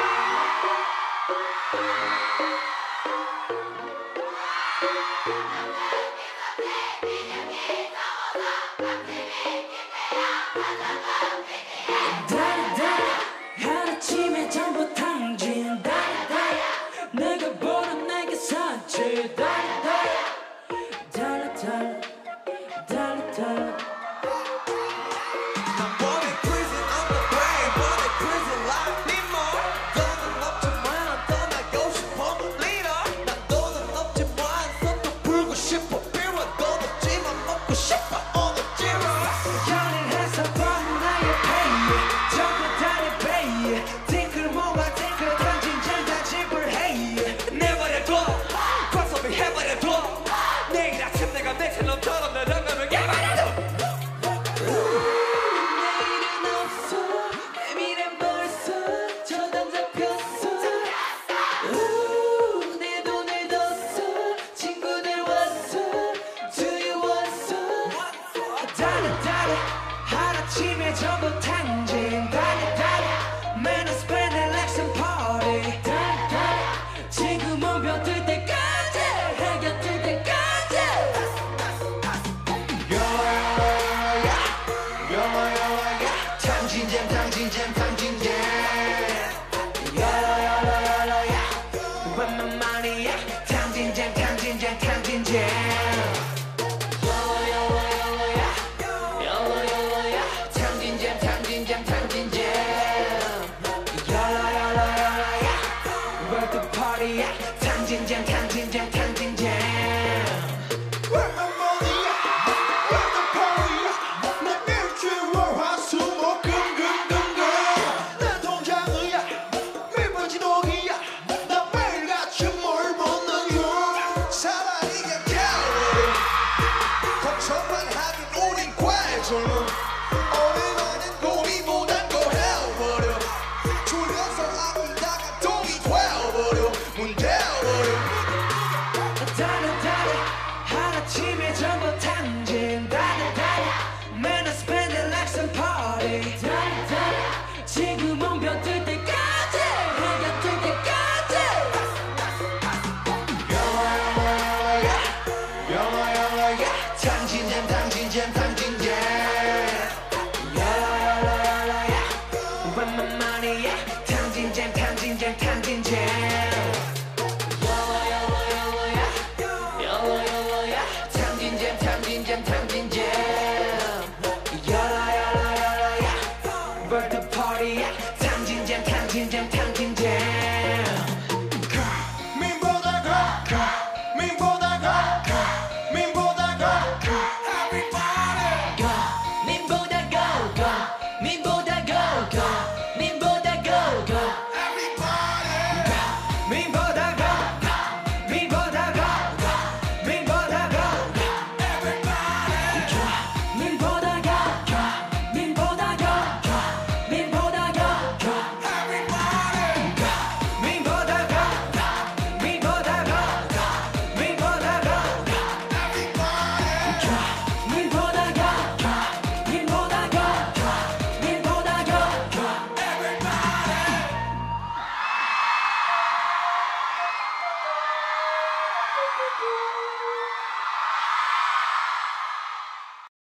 Thank you. 아침에 저도 탕 Maria Calvary. Control and having on. Yeah.